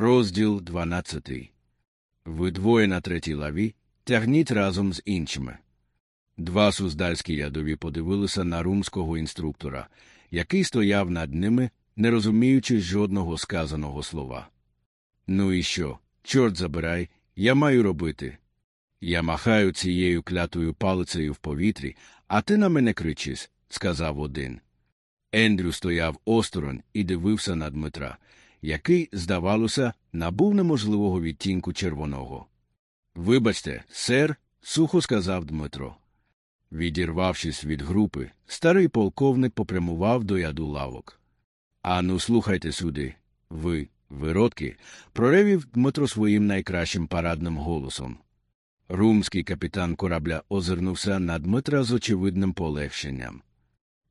Розділ 12. Ви двоє на третій лаві тягніть разом з іншими. Два суздальські ядові подивилися на румського інструктора, який стояв над ними, не розуміючи жодного сказаного слова. Ну і що? Чорт забирай, я маю робити. Я махаю цією клятою палицею в повітрі, а ти на мене кричиш, сказав один. Ендрю стояв осторонь і дивився на Дмитра, який, здавалося, набув неможливого відтінку червоного. Вибачте, сер, сухо сказав Дмитро. Відірвавшись від групи, старий полковник попрямував до яду лавок. Ану, слухайте сюди, ви, виродки, проревів Дмитро своїм найкращим парадним голосом. Румський капітан корабля озирнувся на Дмитра з очевидним полегшенням.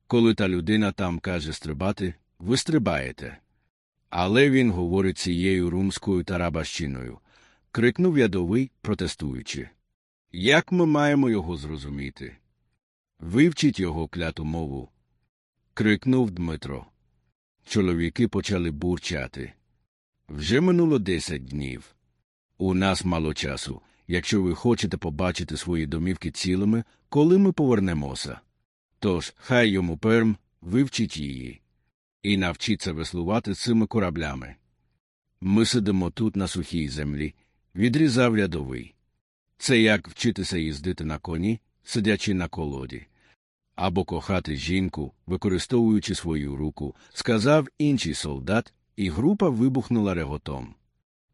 Коли та людина там каже стрибати, ви стрибаєте. Але він говорить цією румською тарабащиною, крикнув ядовий, протестуючи. Як ми маємо його зрозуміти? Вивчіть його кляту мову. крикнув Дмитро. Чоловіки почали бурчати. Вже минуло десять днів. У нас мало часу, якщо ви хочете побачити свої домівки цілими, коли ми повернемося. Тож, хай йому перм, вивчіть її і навчіться веслувати цими кораблями. Ми сидимо тут на сухій землі, відрізав рядовий. Це як вчитися їздити на коні, сидячи на колоді. Або кохати жінку, використовуючи свою руку, сказав інший солдат, і група вибухнула реготом.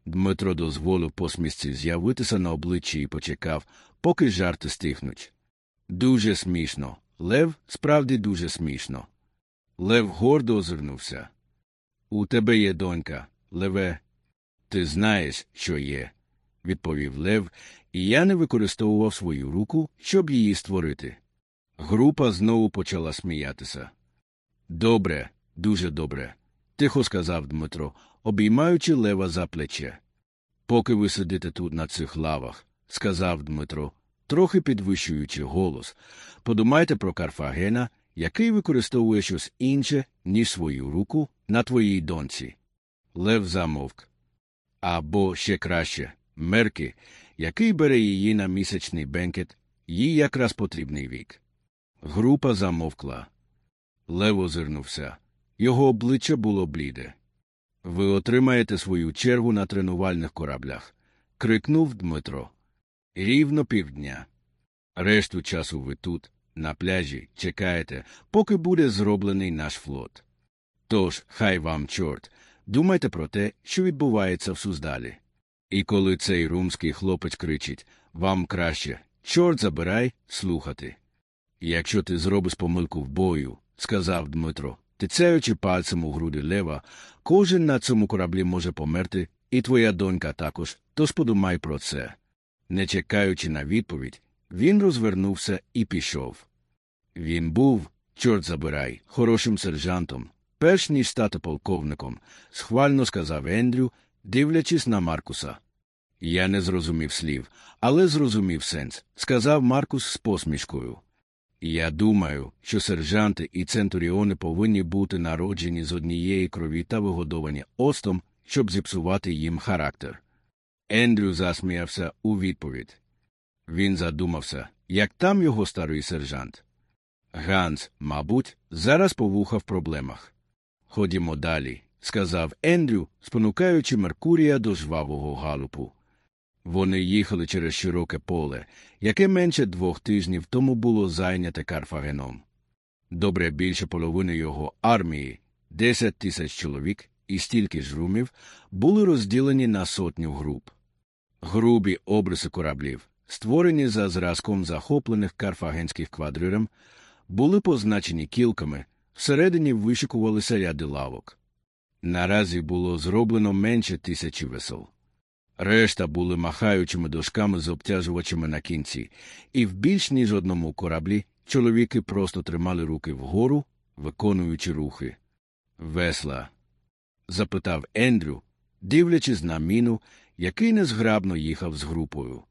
Дмитро дозволив посмішці з'явитися на обличчі і почекав, поки жарти стихнуть. Дуже смішно. Лев справді дуже смішно. Лев гордо озирнувся. У тебе є донька, Леве. Ти знаєш, що є, відповів Лев, і я не використовував свою руку, щоб її створити. Група знову почала сміятися. Добре, дуже добре, тихо сказав Дмитро, обіймаючи лева за плече. Поки ви сидите тут на цих лавах, сказав Дмитро, трохи підвищуючи голос, подумайте про Карфагена який використовує щось інше, ніж свою руку на твоїй доньці. Лев замовк. Або ще краще мерки, який бере її на місячний бенкет, їй якраз потрібний вік. Група замовкла. Лев озирнувся. Його обличчя було бліде. Ви отримаєте свою чергу на тренувальних кораблях. крикнув Дмитро. Рівно півдня. Решту часу ви тут, на пляжі чекаєте, поки буде зроблений наш флот. Тож, хай вам, чорт, думайте про те, що відбувається в Суздалі. І коли цей румський хлопець кричить вам краще, чорт забирай, слухати. Якщо ти зробиш помилку в бою, сказав Дмитро, тицяючи пальцем у груди лева, кожен на цьому кораблі може померти, і твоя донька також, тож подумай про це. Не чекаючи на відповідь, він розвернувся і пішов. Він був, чорт забирай, хорошим сержантом, перш ніж стати полковником, схвально сказав Ендрю, дивлячись на Маркуса. Я не зрозумів слів, але зрозумів сенс, сказав Маркус з посмішкою. Я думаю, що сержанти і центуріони повинні бути народжені з однієї крові та вигодовані остом, щоб зіпсувати їм характер. Ендрю засміявся у відповідь. Він задумався, як там його старий сержант. Ганс, мабуть, зараз повуха в проблемах. Ходімо далі, сказав Ендрю, спонукаючи Меркурія до жвавого галупу. Вони їхали через широке поле, яке менше двох тижнів тому було зайняте Карфагеном. Добре більше половини його армії, десять тисяч чоловік і стільки ж румів, були розділені на сотню груп. Грубі обриси кораблів, створені за зразком захоплених карфагенських квадрирем, були позначені кілками, всередині вишикувалися ряди лавок. Наразі було зроблено менше тисячі весел. Решта були махаючими дошками з обтяжувачами на кінці, і в більш ніж одному кораблі чоловіки просто тримали руки вгору, виконуючи рухи. Весла? запитав Ендрю, дивлячись на міну, який незграбно їхав з групою.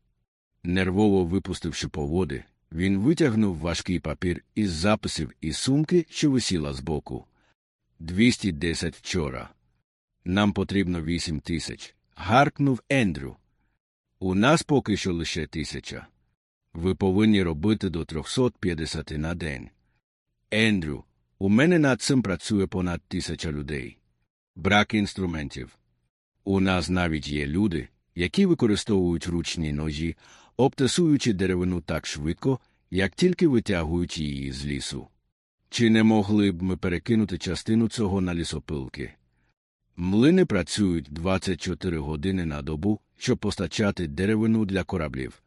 Нервово випустивши поводи, він витягнув важкий папір із записів і сумки, що висіла збоку. 210 вчора. Нам потрібно вісім тисяч. Гаркнув Ендрю. У нас поки що лише тисяча. Ви повинні робити до 350 на день. Ендрю, у мене над цим працює понад тисяча людей. Брак інструментів. У нас навіть є люди, які використовують ручні ножі, обтесуючи деревину так швидко, як тільки витягують її з лісу. Чи не могли б ми перекинути частину цього на лісопилки? Млини працюють 24 години на добу, щоб постачати деревину для кораблів.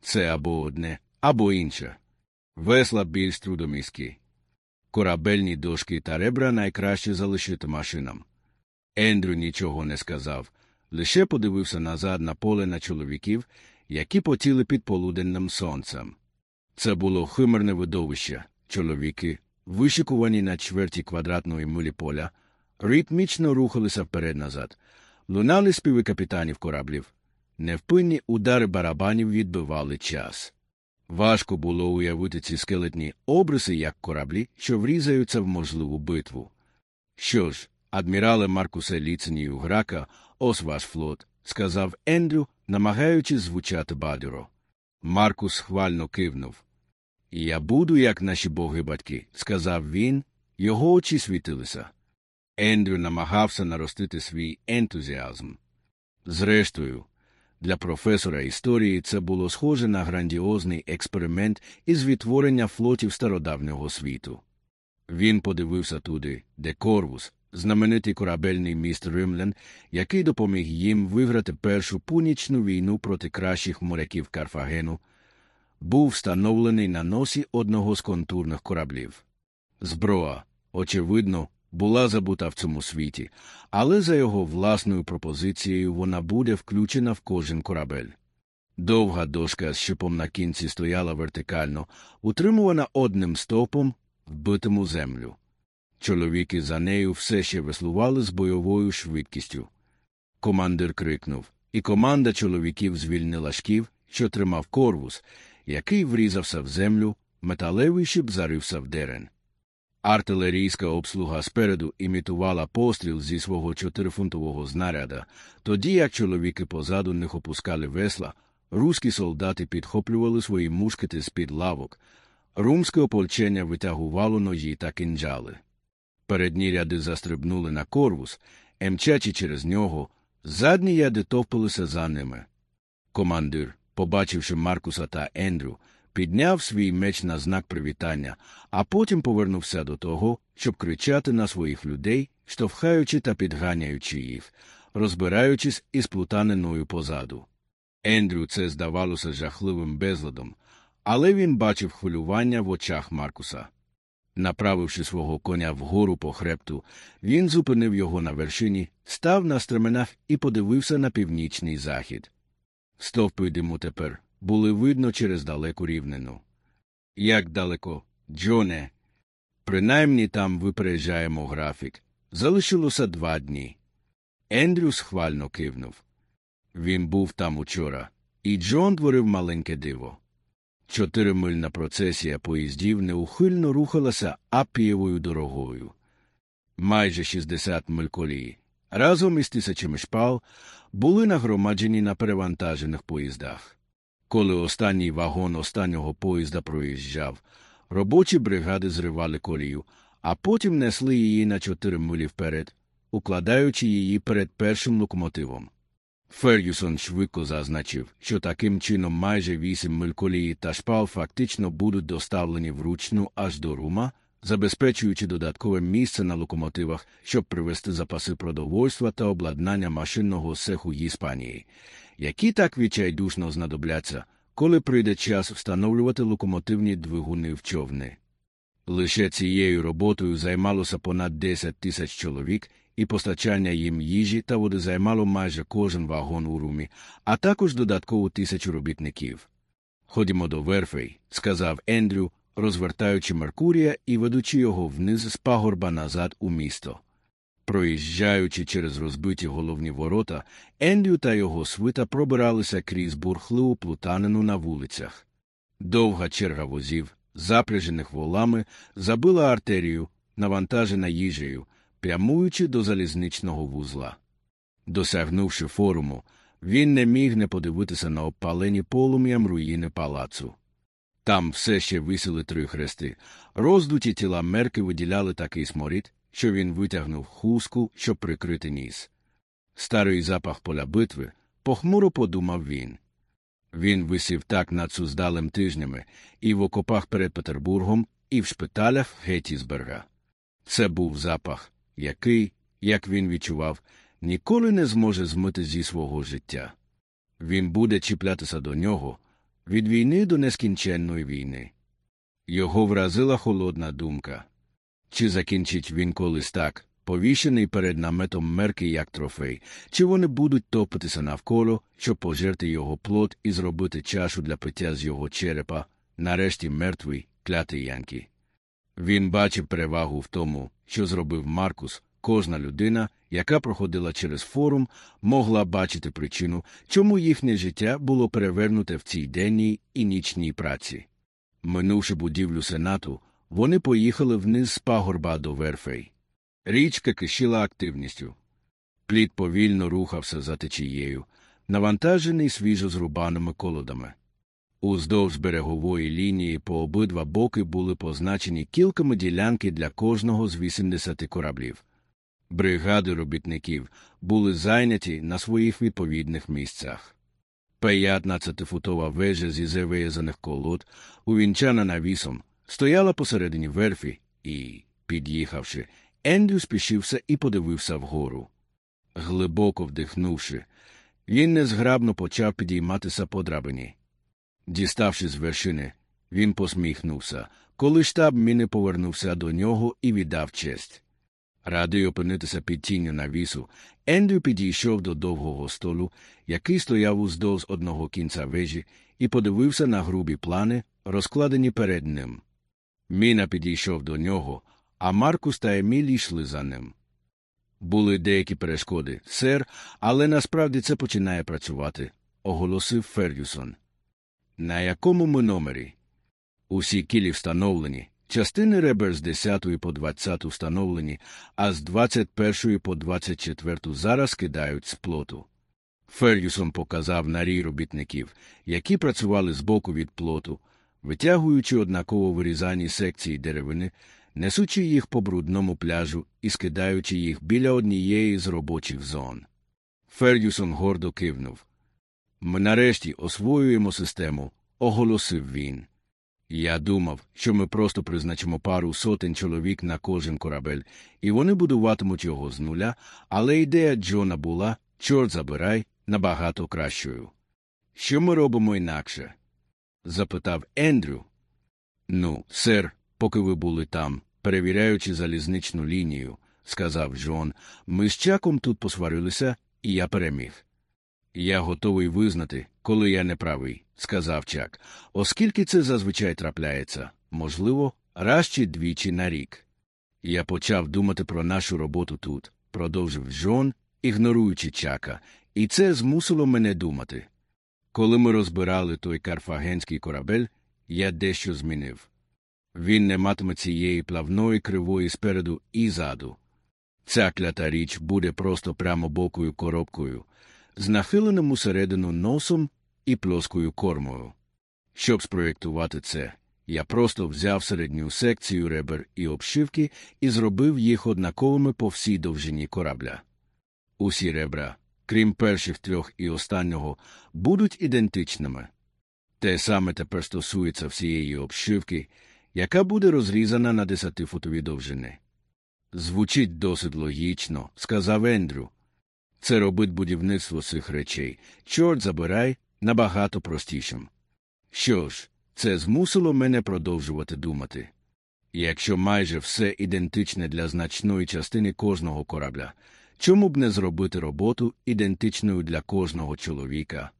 Це або одне, або інше. Весла більш трудоміські. Корабельні дошки та ребра найкраще залишити машинам. Ендрю нічого не сказав, лише подивився назад на поле на чоловіків, які потіли під полуденним сонцем. Це було химерне видовище. Чоловіки, вишикувані на чверті квадратної милі поля, ритмічно рухалися вперед-назад, лунали співи капітанів кораблів, невпинні удари барабанів відбивали час. Важко було уявити ці скелетні обриси як кораблі, що врізаються в можливу битву. Що ж, адмірале Маркусе Ліценію Грака, ось ваш флот, сказав Ендрю, намагаючись звучати бадьоро. Маркус хвально кивнув. Я буду, як наші боги батьки, сказав він, його очі світилися. Ендрю намагався наростити свій ентузіазм. Зрештою, для професора історії це було схоже на грандіозний експеримент із відтворення флотів стародавнього світу. Він подивився туди, де Корвус, знаменитий корабельний міст Римлян, який допоміг їм виграти першу пунічну війну проти кращих моряків Карфагену, був встановлений на носі одного з контурних кораблів. Зброя, очевидно, була забута в цьому світі, але за його власною пропозицією вона буде включена в кожен корабель. Довга дошка з шипом на кінці стояла вертикально, утримувана одним стовпом, вбитим у землю. Чоловіки за нею все ще веслували з бойовою швидкістю. Командир крикнув, і команда чоловіків звільнила шків, що тримав корвус, який врізався в землю, металевий шип зарився в дерен. Артилерійська обслуга спереду імітувала постріл зі свого чотирифунтового знаряда, тоді як чоловіки позаду них опускали весла, руські солдати підхоплювали свої мушкети з-під лавок, румське ополчення витягувало ножі та кинджали. Передні ряди застрибнули на корвус, емчачи через нього, задні ряди товпилися за ними. Командир, побачивши Маркуса та Ендрю, підняв свій меч на знак привітання, а потім повернувся до того, щоб кричати на своїх людей, штовхаючи та підганяючи їх, розбираючись із плутаниною позаду. Ендрю це здавалося жахливим безладом, але він бачив хвилювання в очах Маркуса. Направивши свого коня вгору по хребту, він зупинив його на вершині, став на стременах і подивився на північний захід. Стовпи диму тепер були видно через далеку рівнину. Як далеко, Джоне? Принаймні там випереджаємо графік. Залишилося два дні. Ендрю схвально кивнув. Він був там учора, і Джон творив маленьке диво. Чотиримильна процесія поїздів неухильно рухалася апієвою дорогою. Майже 60 миль колії, разом із тисячами шпал, були нагромаджені на перевантажених поїздах. Коли останній вагон останнього поїзда проїжджав, робочі бригади зривали колію, а потім несли її на чотири милі вперед, укладаючи її перед першим локомотивом. Фергюсон швидко зазначив, що таким чином майже вісім миль колії та шпал фактично будуть доставлені вручну аж до рума, забезпечуючи додаткове місце на локомотивах, щоб привезти запаси продовольства та обладнання машинного цеху Іспанії, які так відчайдушно знадобляться, коли прийде час встановлювати локомотивні двигуни в човни. Лише цією роботою займалося понад 10 тисяч чоловік, і постачання їм їжі та води займало майже кожен вагон у румі, а також додаткову тисячу робітників. Ходімо до верфей, сказав Ендрю, розвертаючи Меркурія і ведучи його вниз з пагорба назад у місто. Проїжджаючи через розбиті головні ворота, Ендрю та його свита пробиралися крізь бурхливу плутанину на вулицях. Довга черга возів, запряжених волами, забила артерію, навантажена їжею, прямуючи до залізничного вузла. Досягнувши форуму, він не міг не подивитися на обпалені полум'ям руїни палацу. Там все ще висіли три хрести. Роздуті тіла мерки виділяли такий сморід, що він витягнув хустку, щоб прикрити ніс. Старий запах поля битви, похмуро подумав він. Він висів так над Суздалем тижнями і в окопах перед Петербургом, і в шпиталях Геттісберга. Це був запах, який, як він відчував, ніколи не зможе змити зі свого життя. Він буде чіплятися до нього від війни до нескінченної війни. Його вразила холодна думка чи закінчить він колись так, повішений перед наметом мерки як трофей, чи вони будуть топитися навколо, щоб пожерти його плод і зробити чашу для пиття з його черепа, нарешті мертвий, клятий Янкі. Він бачив перевагу в тому, що зробив Маркус. Кожна людина, яка проходила через форум, могла бачити причину, чому їхнє життя було перевернуте в цій денній і нічній праці. Минувши будівлю сенату, вони поїхали вниз з пагорба до верфей. Річка кишіла активністю. Плід повільно рухався за течією, навантажений свіжо зрубаними колодами. Уздовж берегової лінії по обидва боки були позначені кільками ділянки для кожного з 80 кораблів. Бригади робітників були зайняті на своїх відповідних місцях. 15-футова вежа зі зав'язаних колод, увінчана навісом, стояла посередині верфі і, під'їхавши, Ендрю спішився і подивився вгору. Глибоко вдихнувши, він незграбно почав підійматися по драбині. Діставши з вершини, він посміхнувся, коли штаб міни повернувся до нього і віддав честь. Радий опинитися під тінню навісу, Ендрю підійшов до довгого столу, який стояв уздовж одного кінця вежі, і подивився на грубі плани, розкладені перед ним. Міна підійшов до нього, а Маркус та Еміль йшли за ним. Були деякі перешкоди, сер, але насправді це починає працювати, оголосив Фергюсон. На якому ми номері? Усі кілі встановлені, частини ребер з 10 по 20 встановлені, а з 21 по 24 зараз кидають з плоту. Фергюсон показав на рій робітників, які працювали збоку від плоту, витягуючи однаково вирізані секції деревини, несучи їх по брудному пляжу і скидаючи їх біля однієї з робочих зон. Фергюсон гордо кивнув. Ми нарешті освоюємо систему, оголосив він. Я думав, що ми просто призначимо пару сотень чоловік на кожен корабель, і вони будуватимуть його з нуля, але ідея Джона була, чорт забирай, набагато кращою. Що ми робимо інакше? запитав Ендрю. Ну, сер, поки ви були там, перевіряючи залізничну лінію, сказав Джон, ми з чаком тут посварилися, і я переміг. Я готовий визнати, коли я не правий, сказав Чак, оскільки це зазвичай трапляється, можливо, раз чи двічі на рік. Я почав думати про нашу роботу тут, продовжив Джон, ігноруючи чака, і це змусило мене думати. Коли ми розбирали той карфагенський корабель, я дещо змінив. Він не матиме цієї плавної кривої спереду і ззаду. Ця клята річ буде просто прямобокою коробкою, з нахиленим усередину носом і плоскою кормою. Щоб спроєктувати це, я просто взяв середню секцію ребер і обшивки і зробив їх однаковими по всій довжині корабля. Усі ребра, крім перших трьох і останнього, будуть ідентичними. Те саме тепер стосується всієї обшивки, яка буде розрізана на десятифутові довжини. Звучить досить логічно, сказав Ендрю. Це робить будівництво цих речей, чорт забирай, набагато простішим. Що ж, це змусило мене продовжувати думати. Якщо майже все ідентичне для значної частини кожного корабля, чому б не зробити роботу ідентичною для кожного чоловіка?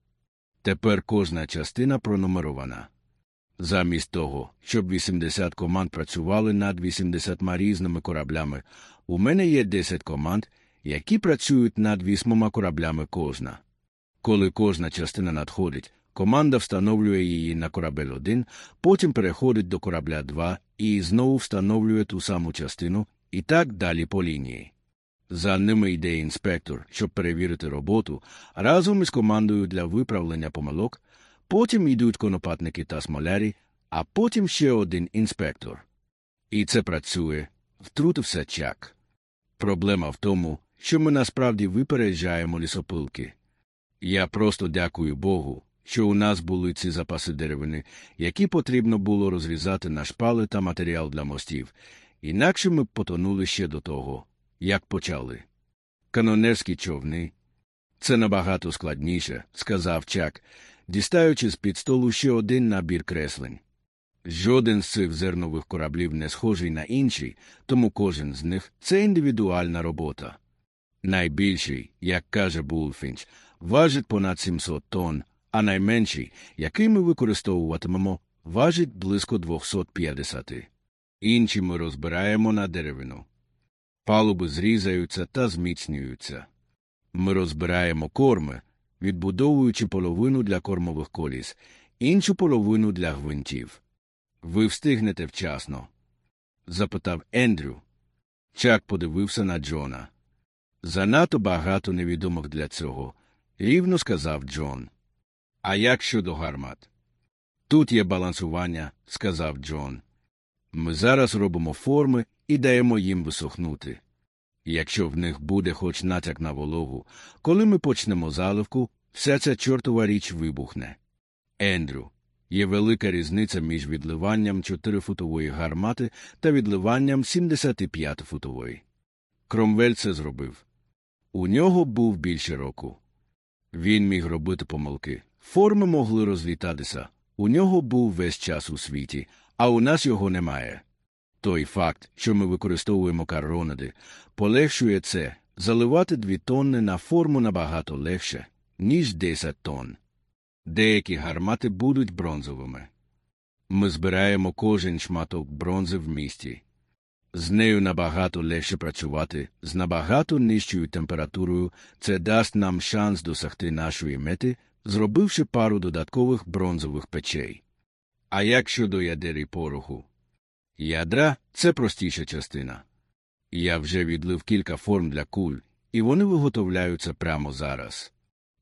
Тепер кожна частина пронумерована. Замість того, щоб 80 команд працювали над 80 різними кораблями, у мене є 10 команд, які працюють над вісьмома кораблями кожна. Коли кожна частина надходить, команда встановлює її на корабель 1, потім переходить до корабля 2 і знову встановлює ту саму частину, і так далі по лінії. За ними йде інспектор, щоб перевірити роботу, разом із командою для виправлення помилок, потім йдуть конопатники та смолярі, а потім ще один інспектор. І це працює, втрутився Чак. Проблема в тому, що ми насправді випереджаємо лісопилки. Я просто дякую Богу, що у нас були ці запаси деревини, які потрібно було розрізати на шпали та матеріал для мостів, інакше ми б потонули ще до того, як почали. Канонерські човни. Це набагато складніше, сказав Чак, дістаючи з під столу ще один набір креслень. Жоден з цих зернових кораблів не схожий на інший, тому кожен з них це індивідуальна робота. Найбільший, як каже Булфінч, важить понад 700 тонн, а найменший, який ми використовуватимемо, важить близько 250. Інші ми розбираємо на деревину. Палуби зрізаються та зміцнюються. Ми розбираємо корми, відбудовуючи половину для кормових коліс, іншу половину для гвинтів. Ви встигнете вчасно? запитав Ендрю. Чак подивився на Джона. Занадто багато невідомих для цього, рівно сказав Джон. А як щодо гармат? Тут є балансування, сказав Джон. Ми зараз робимо форми і даємо їм висохнути. Якщо в них буде хоч натяк на вологу, коли ми почнемо заливку, вся ця чортова річ вибухне. Ендрю, є велика різниця між відливанням 4-футової гармати та відливанням 75-футової. Кромвель це зробив. У нього був більше року. Він міг робити помилки. Форми могли розлітатися. У нього був весь час у світі, а у нас його немає. Той факт, що ми використовуємо карронади, полегшує це заливати дві тонни на форму набагато легше, ніж 10 тонн. Деякі гармати будуть бронзовими. Ми збираємо кожен шматок бронзи в місті. З нею набагато легше працювати, з набагато нижчою температурою це дасть нам шанс досягти нашої мети, зробивши пару додаткових бронзових печей. А як щодо ядер пороху? Ядра це простіша частина. Я вже відлив кілька форм для куль, і вони виготовляються прямо зараз.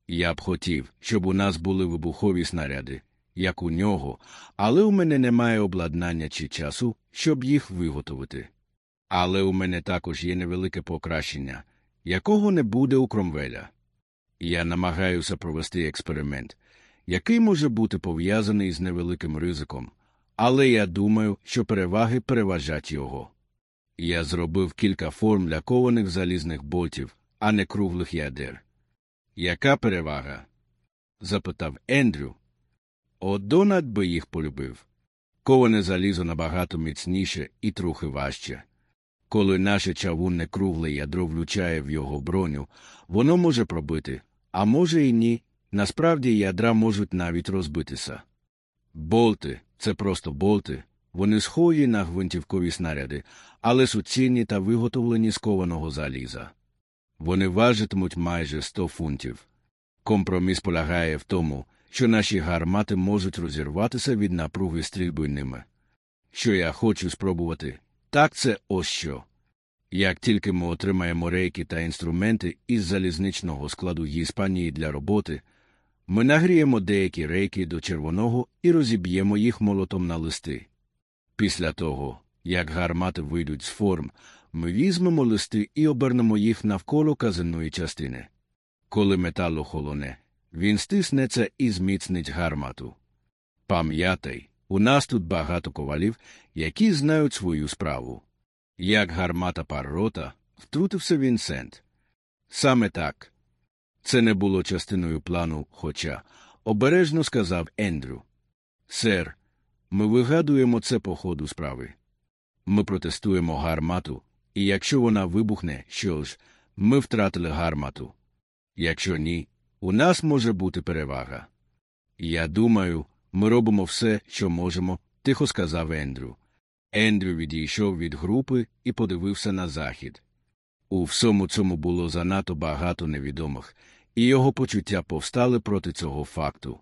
Я б хотів, щоб у нас були вибухові снаряди, як у нього, але у мене немає обладнання чи часу, щоб їх виготовити. Але у мене також є невелике покращення, якого не буде у Кромвеля. Я намагаюся провести експеримент, який може бути пов'язаний з невеликим ризиком, але я думаю, що переваги переважать його. Я зробив кілька форм для кованих залізних болтів, а не круглих ядер. Яка перевага? запитав Ендрю. О, Донат би їх полюбив. Коване залізо набагато міцніше і трохи важче. Коли наше чавунне кругле ядро влучає в його броню, воно може пробити, а може і ні. Насправді ядра можуть навіть розбитися. Болти це просто болти, вони схожі на гвинтівкові снаряди, але суцільні та виготовлені з кованого заліза. Вони важитимуть майже 100 фунтів. Компроміс полягає в тому, що наші гармати можуть розірватися від напруги стрільби ними. Що я хочу спробувати, так це ось що. Як тільки ми отримаємо рейки та інструменти із залізничного складу Іспанії для роботи, ми нагріємо деякі рейки до червоного і розіб'ємо їх молотом на листи. Після того, як гармати вийдуть з форм, ми візьмемо листи і обернемо їх навколо казенної частини. Коли метал охолоне, він стиснеться і зміцнить гармату. Пам'ятай, у нас тут багато ковалів, які знають свою справу. Як гармата паррота, втрутився Вінсент. Саме так. Це не було частиною плану, хоча, обережно сказав Ендрю. Сер, ми вигадуємо це по ходу справи. Ми протестуємо гармату, і якщо вона вибухне, що ж, ми втратили гармату. Якщо ні, у нас може бути перевага. Я думаю, ми робимо все, що можемо, тихо сказав Ендрю. Ендрю відійшов від групи і подивився на захід. У всьому цьому було занадто багато невідомих, і його почуття повстали проти цього факту.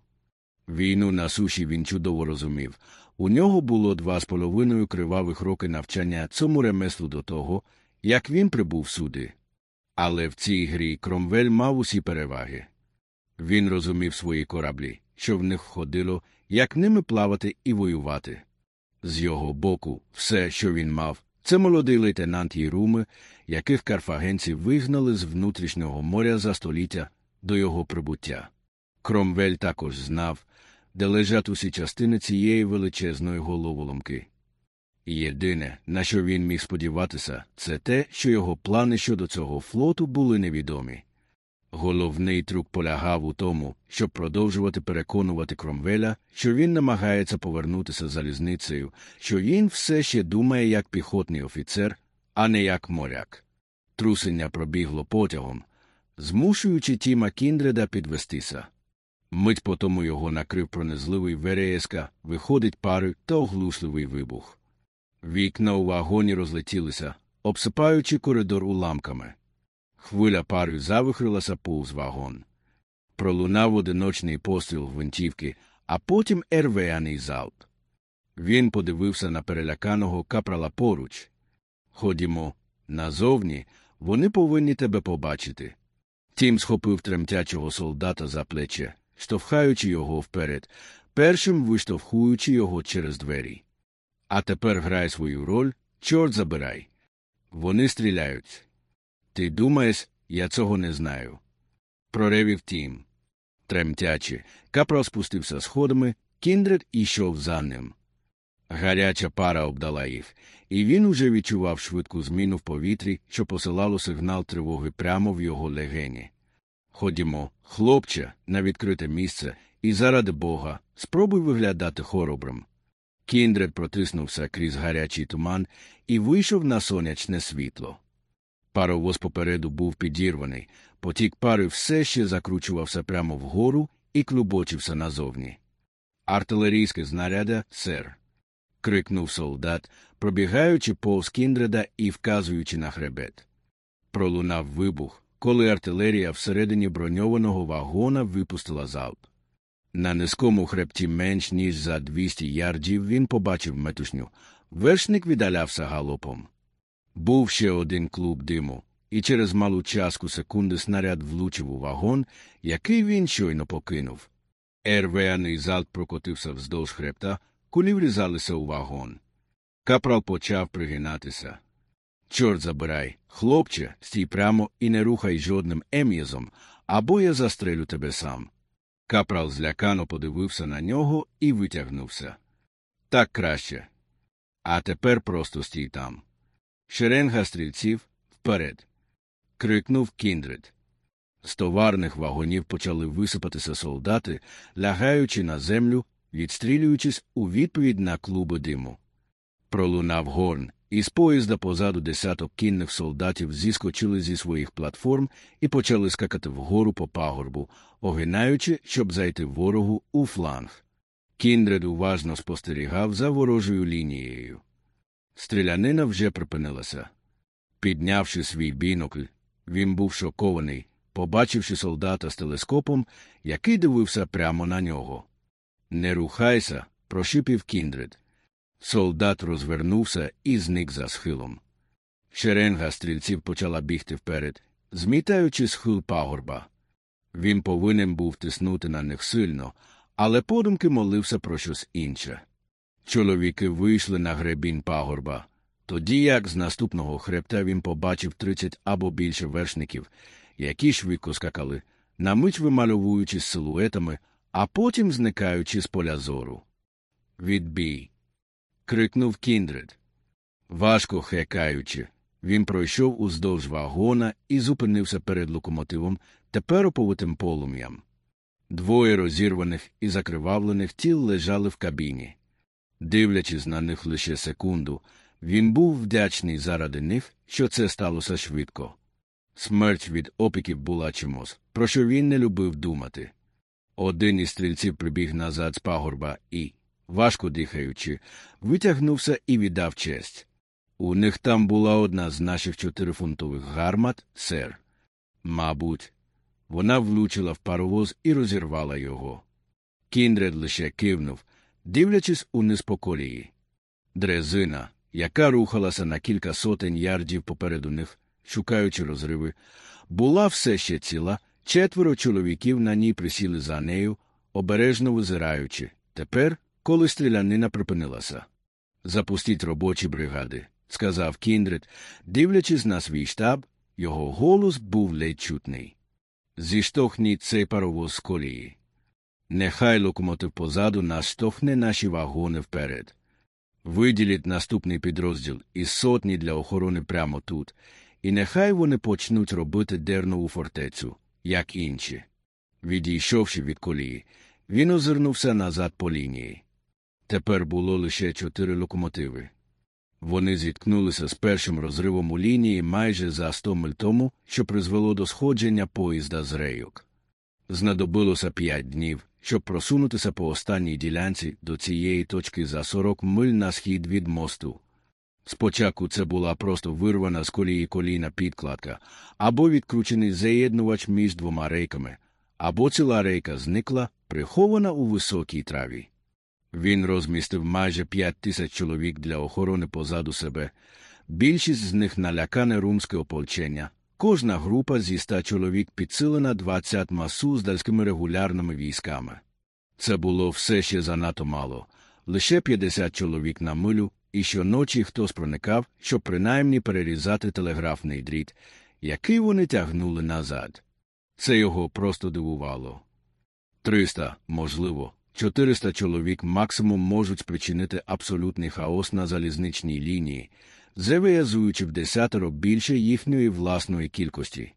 Війну на суші він чудово розумів. У нього було два з половиною кривавих роки навчання цьому ремеслу до того, як він прибув сюди. Але в цій грі Кромвель мав усі переваги. Він розумів свої кораблі, що в них входило, як ними плавати і воювати. З його боку, все, що він мав, це молодий лейтенант Єруми, яких карфагенці вигнали з внутрішнього моря за століття до його прибуття. Кромвель також знав, де лежать усі частини цієї величезної головоломки. Єдине, на що він міг сподіватися, це те, що його плани щодо цього флоту були невідомі. Головний трюк полягав у тому, щоб продовжувати переконувати Кромвеля, що він намагається повернутися залізницею, що він все ще думає як піхотний офіцер, а не як моряк. Трусення пробігло потягом, змушуючи Тіма Кіндреда підвестися. Мить по тому його накрив пронизливий вереєска, виходить пари та оглушливий вибух. Вікна у вагоні розлетілися, обсипаючи коридор уламками. Хвиля пари завихрилася повз вагон. Пролунав одиночний постріл гвинтівки, а потім ервеяний залп. Він подивився на переляканого капрала поруч. Ходімо, назовні, вони повинні тебе побачити. Тім схопив тремтячого солдата за плече, штовхаючи його вперед, першим виштовхуючи його через двері. А тепер грай свою роль, чорт забирай. Вони стріляють. Ти думаєш, я цього не знаю. Проревів тім. Тремтячи, капрал спустився сходами, кіндред ішов за ним. Гаряча пара обдала їх, і він уже відчував швидку зміну в повітрі, що посилало сигнал тривоги прямо в його легені. Ходімо, хлопче, на відкрите місце, і заради бога, спробуй виглядати хоробрим. Кіндред протиснувся крізь гарячий туман і вийшов на сонячне світло. Паровоз попереду був підірваний, потік пари все ще закручувався прямо вгору і клубочився назовні. Артилерійське знарядя, сер. крикнув солдат, пробігаючи повз кіндреда і вказуючи на хребет. Пролунав вибух, коли артилерія всередині броньованого вагона випустила залп. На низькому хребті менш ніж за 200 ярдів він побачив метушню. Вершник віддалявся галопом. Був ще один клуб диму, і через малу частку секунди снаряд влучив у вагон, який він щойно покинув. Ервеаний залп прокотився вздовж хребта, кулі врізалися у вагон. Капрал почав пригинатися. Чорт забирай, хлопче, стій прямо і не рухай жодним ем'язом, або я застрелю тебе сам. Капрал злякано подивився на нього і витягнувся. Так краще. А тепер просто стій там. Шеренга стрільців вперед. крикнув Кіндред. З товарних вагонів почали висипатися солдати, лягаючи на землю, відстрілюючись у відповідь на клуби диму. Пролунав горн, і з поїзда позаду десяток кінних солдатів зіскочили зі своїх платформ і почали скакати вгору по пагорбу, огинаючи, щоб зайти ворогу у фланг. Кіндред уважно спостерігав за ворожою лінією. Стрілянина вже припинилася. Піднявши свій бінокль, він був шокований, побачивши солдата з телескопом, який дивився прямо на нього. Не рухайся, прошипів Кіндред. Солдат розвернувся і зник за схилом. Шеренга стрільців почала бігти вперед, змітаючи схил пагорба. Він повинен був тиснути на них сильно, але подумки молився про щось інше. Чоловіки вийшли на гребінь пагорба. Тоді як з наступного хребта він побачив тридцять або більше вершників, які швидко скакали, на мить вимальовуючись силуетами, а потім зникаючи з поля зору. Відбій. крикнув Кіндред. Важко хекаючи, він пройшов уздовж вагона і зупинився перед локомотивом, тепер оповитим полум'ям. Двоє розірваних і закривавлених тіл лежали в кабіні. Дивлячись на них лише секунду, він був вдячний заради них, що це сталося швидко. Смерть від опіків була чимось, про що він не любив думати. Один із стрільців прибіг назад з пагорба і, важко дихаючи, витягнувся і віддав честь. У них там була одна з наших чотирифунтових гармат, сер. Мабуть, вона влучила в паровоз і розірвала його. Кіндред лише кивнув, дивлячись униз по. Дрезина, яка рухалася на кілька сотень ярдів попереду них, шукаючи розриви, була все ще ціла, четверо чоловіків на ній присіли за нею, обережно визираючи. Тепер, коли стрілянина припинилася. Запустіть робочі бригади, сказав Кіндред, дивлячись на свій штаб, його голос був ледь чутний. Зіштовхніть цей паровоз з колії. Нехай локомотив позаду наштовхне наші вагони вперед. Виділіть наступний підрозділ із сотні для охорони прямо тут, і нехай вони почнуть робити дернову фортецю, як інші. Відійшовши від колії, він озирнувся назад по лінії. Тепер було лише чотири локомотиви. Вони зіткнулися з першим розривом у лінії майже за сто миль тому, що призвело до сходження поїзда з рейок. Знадобилося п'ять днів, щоб просунутися по останній ділянці до цієї точки за 40 миль на схід від мосту. Спочатку це була просто вирвана з колії колійна підкладка, або відкручений заєднувач між двома рейками, або ціла рейка зникла, прихована у високій траві. Він розмістив майже п'ять тисяч чоловік для охорони позаду себе, більшість з них налякане румське ополчення. Кожна група зі ста чоловік підсилена 20 суздальськими регулярними військами. Це було все ще занадто мало, лише 50 чоловік на милю, і щоночі хтось проникав, щоб принаймні перерізати телеграфний дріт, який вони тягнули назад. Це його просто дивувало. Триста, можливо, 400 чоловік максимум можуть спричинити абсолютний хаос на залізничній лінії, зав'язуючи в десятеро більше їхньої власної кількості.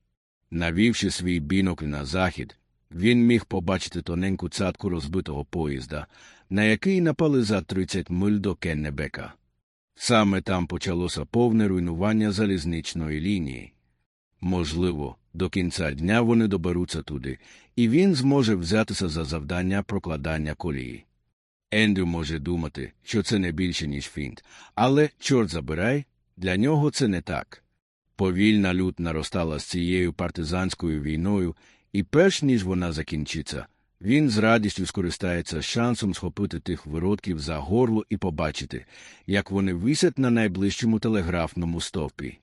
Навівши свій бінокль на захід, він міг побачити тоненьку цятку розбитого поїзда, на який напали за 30 миль до Кеннебека. Саме там почалося повне руйнування залізничної лінії. Можливо, до кінця дня вони доберуться туди, і він зможе взятися за завдання прокладання колії. Ендрю може думати, що це не більше, ніж фінт, але, чорт забирай, для нього це не так. Повільна лють наростала з цією партизанською війною, і перш ніж вона закінчиться, він з радістю скористається шансом схопити тих виродків за горло і побачити, як вони висять на найближчому телеграфному стовпі.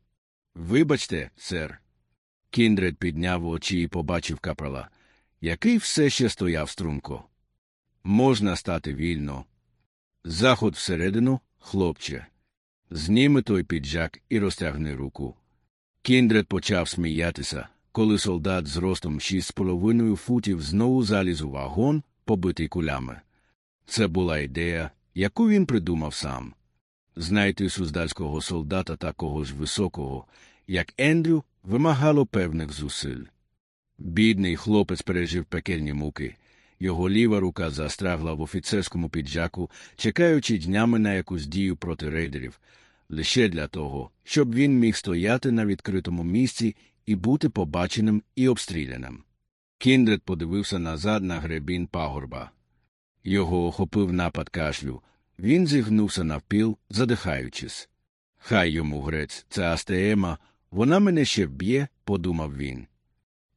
Вибачте, сер. Кіндред підняв очі і побачив капрала, який все ще стояв струнко. Можна стати вільно. Заход всередину, хлопче. Зніми той піджак і розтягни руку. Кіндред почав сміятися, коли солдат з ростом шість з половиною футів знову заліз у вагон, побитий кулями. Це була ідея, яку він придумав сам. Знайти суздальського солдата такого ж високого, як Ендрю, вимагало певних зусиль. Бідний хлопець пережив пекельні муки. Його ліва рука застрягла в офіцерському піджаку, чекаючи днями на якусь дію проти рейдерів, лише для того, щоб він міг стояти на відкритому місці і бути побаченим і обстріляним. Кіндред подивився назад на гребінь пагорба. Його охопив напад кашлю. Він зігнувся навпіл, задихаючись. Хай йому грець, це астеема, вона мене ще вб'є, подумав він.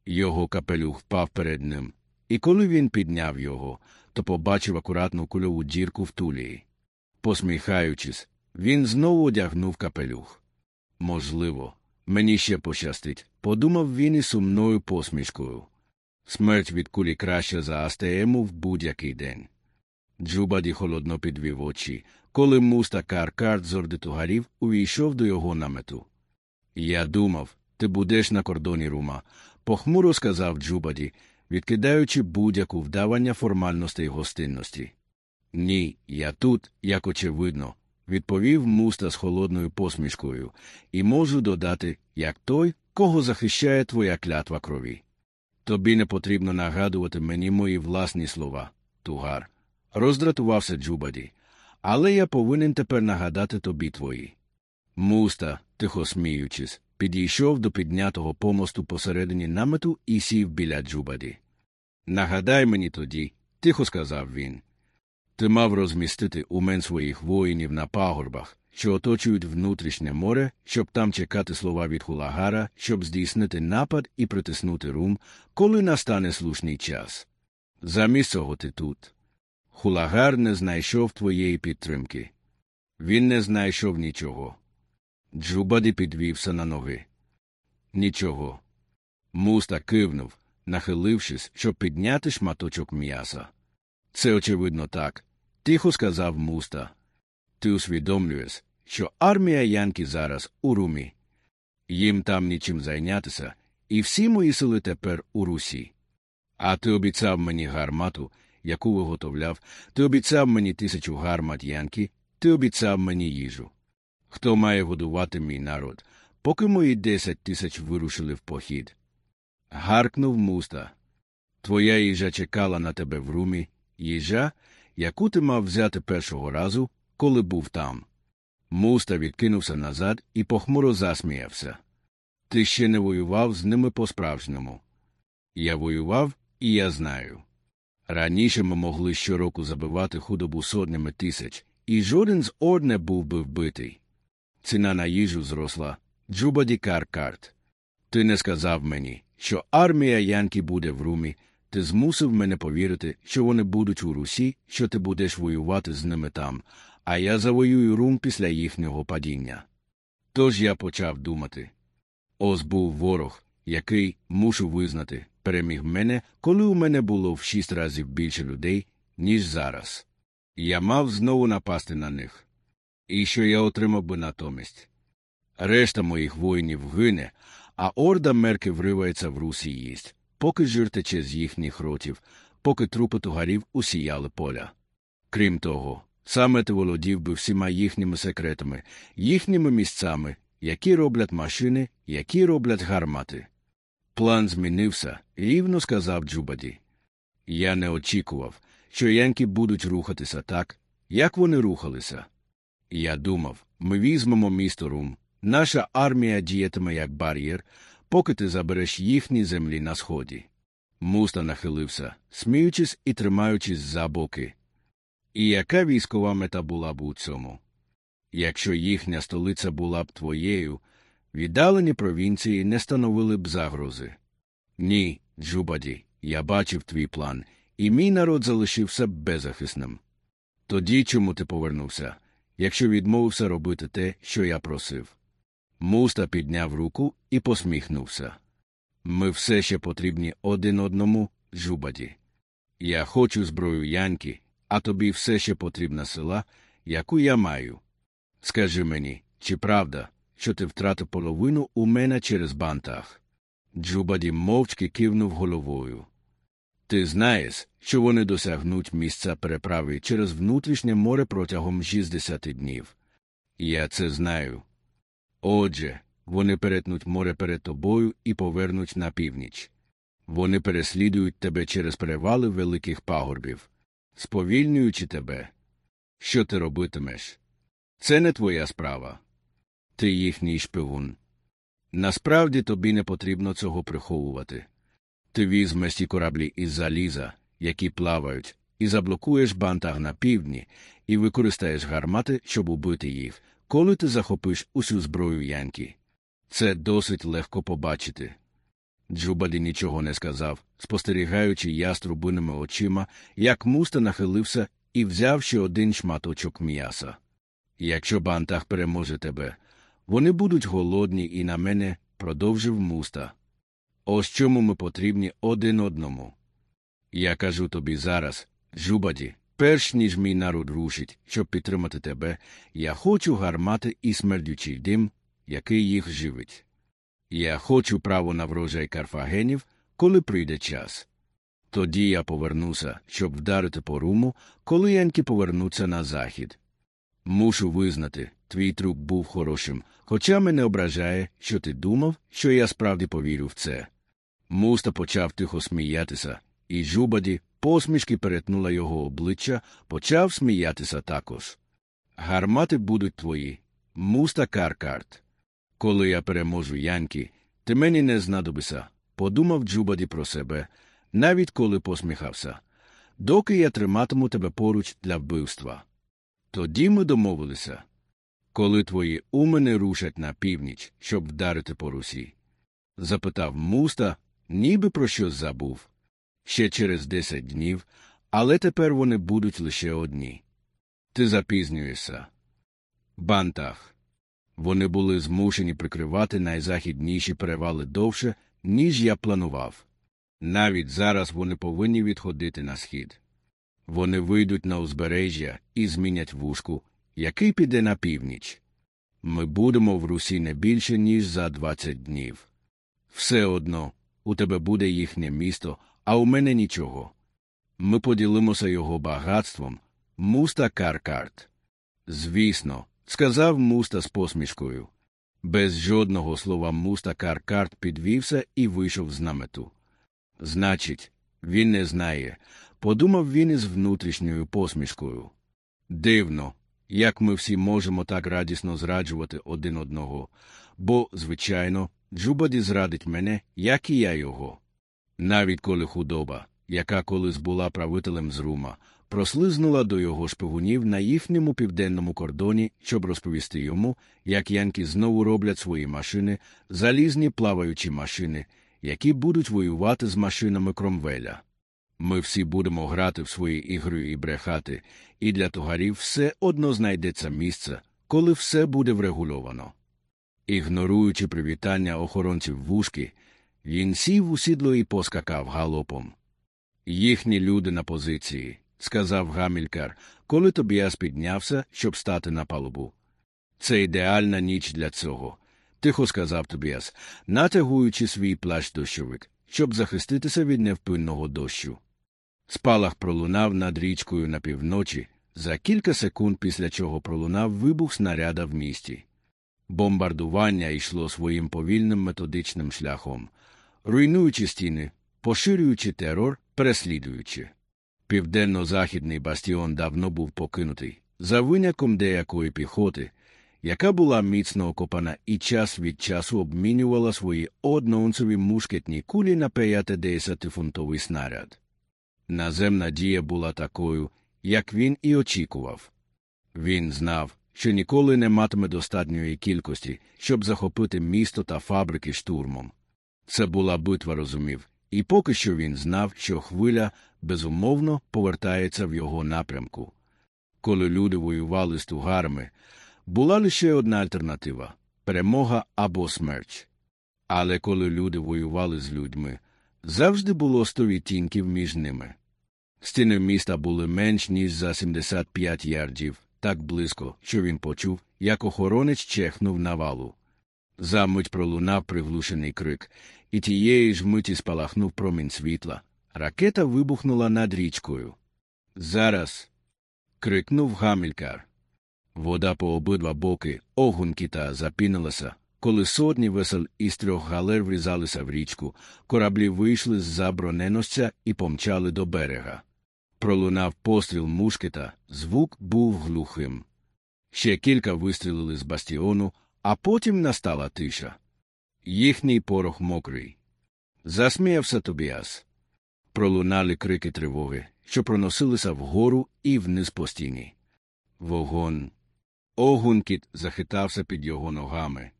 Його капелюх впав перед ним, і коли він підняв його, то побачив акуратну кульову дірку в тулії. Посміхаючись, він знову одягнув капелюх. Можливо, мені ще пощастить, подумав він із сумною посмішкою. Смерть від кулі краща за астеему в будь-який день. Джубаді холодно підвів очі, коли муста Каркарт з орди тугарів увійшов до його намету. Я думав, ти будеш на кордоні рума, похмуро сказав Джубаді, відкидаючи будь-яку вдавання формальностей гостинності. Ні, я тут, як очевидно, відповів муста з холодною посмішкою, і можу додати, як той, кого захищає твоя клятва крові. Тобі не потрібно нагадувати мені мої власні слова, тугар. Роздратувався Джубаді, але я повинен тепер нагадати тобі твої. Муста, тихо сміючись, підійшов до піднятого помосту посередині намету і сів біля Джубаді. Нагадай мені тоді, тихо сказав він. Ти мав розмістити умен своїх воїнів на пагорбах, що оточують внутрішнє море, щоб там чекати слова від хулагара, щоб здійснити напад і притиснути рум, коли настане слушний час. Замість цього ти тут. Хулагар не знайшов твоєї підтримки. Він не знайшов нічого. Джубаді підвівся на ноги. Нічого. Муста кивнув, нахилившись, щоб підняти шматочок м'яса. Це очевидно так, тихо сказав муста. Ти усвідомлюєш, що армія Янки зараз у румі. Їм там нічим зайнятися, і всі мої сили тепер у Русі. А ти обіцяв мені гармату, яку виготовляв, ти обіцяв мені тисячу гармат Янки, ти обіцяв мені їжу. Хто має годувати мій народ, поки мої десять тисяч вирушили в похід? Гаркнув муста. Твоя їжа чекала на тебе в румі, їжа, яку ти мав взяти першого разу, коли був там. Муста відкинувся назад і похмуро засміявся. Ти ще не воював з ними по-справжньому. Я воював, і я знаю. Раніше ми могли щороку забивати худобу сотнями тисяч, і жоден з ор не був би вбитий. Ціна на їжу зросла. Джубаді Каркарт. Ти не сказав мені, що армія Янки буде в румі, ти змусив мене повірити, що вони будуть у Русі, що ти будеш воювати з ними там, а я завоюю рум після їхнього падіння. Тож я почав думати. Ось був ворог, який, мушу визнати, переміг мене, коли у мене було в шість разів більше людей, ніж зараз. Я мав знову напасти на них. І що я отримав би натомість? Решта моїх воїнів гине, а орда мерки вривається в русі їсть, поки жир тече з їхніх ротів, поки трупи тугарів усіяли поля. Крім того, саме ти володів би всіма їхніми секретами, їхніми місцями, які роблять машини, які роблять гармати. План змінився, рівно сказав Джубаді. Я не очікував, що янки будуть рухатися так, як вони рухалися. Я думав, ми візьмемо місто Рум, наша армія діятиме як бар'єр, поки ти забереш їхні землі на сході. Муста нахилився, сміючись і тримаючись за боки. І яка військова мета була б у цьому? Якщо їхня столиця була б твоєю, віддалені провінції не становили б загрози. Ні, Джубаді, я бачив твій план, і мій народ залишився беззахисним. Тоді чому ти повернувся, якщо відмовився робити те, що я просив? Муста підняв руку і посміхнувся. Ми все ще потрібні один одному, Джубаді. Я хочу зброю Янки, а тобі все ще потрібна сила, яку я маю. Скажи мені, чи правда, що ти втратив половину у мене через бантах? Джубаді мовчки кивнув головою. Ти знаєш, що вони досягнуть місця переправи через внутрішнє море протягом 60 днів. Я це знаю. Отже, вони перетнуть море перед тобою і повернуть на північ. Вони переслідують тебе через перевали великих пагорбів, сповільнюючи тебе. Що ти робитимеш? Це не твоя справа. Ти їхній шпигун. Насправді тобі не потрібно цього приховувати. Ти візьмеш ті кораблі із заліза, які плавають, і заблокуєш бантаг на півдні, і використаєш гармати, щоб убити їх, коли ти захопиш усю зброю Янки. Це досить легко побачити. Джубаді нічого не сказав, спостерігаючи яструбиними очима, як муста нахилився і взяв ще один шматочок м'яса. Якщо бантах переможе тебе, вони будуть голодні і на мене, продовжив муста. Ось чому ми потрібні один одному. Я кажу тобі зараз, Джубаді, перш ніж мій народ рушить, щоб підтримати тебе, я хочу гармати і смердючий дим, який їх живить. Я хочу право на врожай карфагенів, коли прийде час. Тоді я повернуся, щоб вдарити по руму, коли янки повернуться на захід. Мушу визнати, твій труп був хорошим, хоча мене ображає, що ти думав, що я справді повірю в це. Муста почав тихо сміятися, і жубаді, посмішки перетнула його обличчя, почав сміятися також. Гармати будуть твої, муста Каркарт. Коли я переможу Янки, ти мені не знадобися, подумав Джубаді про себе, навіть коли посміхався. Доки я триматиму тебе поруч для вбивства. Тоді ми домовилися. Коли твої умени рушать на північ, щоб вдарити по русі? запитав муста, ніби про щось забув. Ще через десять днів, але тепер вони будуть лише одні. Ти запізнюєшся. Бантах. Вони були змушені прикривати найзахідніші перевали довше, ніж я планував. Навіть зараз вони повинні відходити на схід. Вони вийдуть на узбережжя і змінять вушку, який піде на північ. Ми будемо в Русі не більше, ніж за 20 днів. Все одно, у тебе буде їхнє місто, а у мене нічого. Ми поділимося його багатством, муста Каркарт. Звісно, сказав муста з посмішкою. Без жодного слова муста Каркарт підвівся і вийшов з намету. Значить, він не знає, подумав він із внутрішньою посмішкою. Дивно, як ми всі можемо так радісно зраджувати один одного, бо, звичайно, Джубаді зрадить мене, як і я його. Навіть коли худоба, яка колись була правителем з Рума, прослизнула до його шпигунів на їхньому південному кордоні, щоб розповісти йому, як янки знову роблять свої машини, залізні плаваючі машини, які будуть воювати з машинами Кромвеля. Ми всі будемо грати в свої ігри і брехати, і для тугарів все одно знайдеться місце, коли все буде врегульовано. Ігноруючи привітання охоронців вушки, він сів у сідло і поскакав галопом. Їхні люди на позиції, сказав гамількар, коли Тобіас піднявся, щоб стати на палубу. Це ідеальна ніч для цього, тихо сказав Тобіас, натягуючи свій плащ дощовик, щоб захиститися від невпинного дощу. Спалах пролунав над річкою на півночі, за кілька секунд після чого пролунав вибух снаряда в місті. Бомбардування йшло своїм повільним методичним шляхом, руйнуючи стіни, поширюючи терор, переслідуючи. Південно-західний бастіон давно був покинутий, за винятком деякої піхоти, яка була міцно окопана і час від часу обмінювала свої одноунцеві мушкетні кулі на 50-фунтовий снаряд. Наземна дія була такою, як він і очікував. Він знав, що ніколи не матиме достатньої кількості, щоб захопити місто та фабрики штурмом. Це була битва розумів, і поки що він знав, що хвиля безумовно повертається в його напрямку. Коли люди воювали з тугарами, була лише одна альтернатива перемога або смерть. Але коли люди воювали з людьми, завжди було сто відтінків між ними. Стіни міста були менш ніж за 75 ярдів, так близько, що він почув, як охоронець чехнув на валу. За мить пролунав приглушений крик, і тієї ж миті спалахнув промінь світла. Ракета вибухнула над річкою. Зараз. крикнув гамількар. Вода по обидва боки огункіта запінилася. Коли сотні весел із трьох галер врізалися в річку, кораблі вийшли з за броненосця і помчали до берега. Пролунав постріл мушкета, звук був глухим. Ще кілька вистрілили з бастіону, а потім настала тиша. Їхній порох мокрий. Засміявся Тобіас. Пролунали крики тривоги, що проносилися вгору і вниз по стіні. Вогонь. Огункіт захитався під його ногами.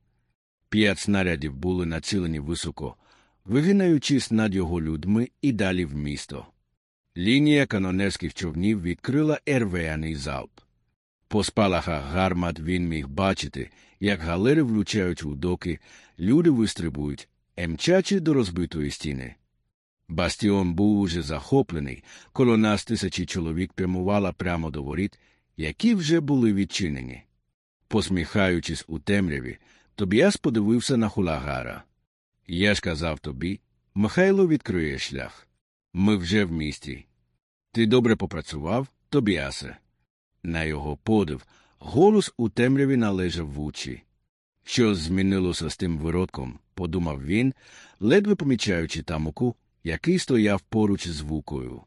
П'ять снарядів були націлені високо, вигинаючись над його людьми і далі в місто. Лінія канонерських човнів відкрила ервеяний залп. По спалахах гармат він міг бачити, як галери влучають у доки, люди вистрибують, емчачи до розбитої стіни. Бастіон був уже захоплений, колона з тисячі чоловік прямувала прямо до воріт, які вже були відчинені. Посміхаючись у темряві, Тобіас подивився на хулагара. Я ж казав тобі, Михайло відкриє шлях. Ми вже в місті. Ти добре попрацював, Тобіасе. На його подив, голос у темряві належав вучі. Що змінилося з тим виродком, подумав він, ледве помічаючи тамуку, який стояв поруч з вукою.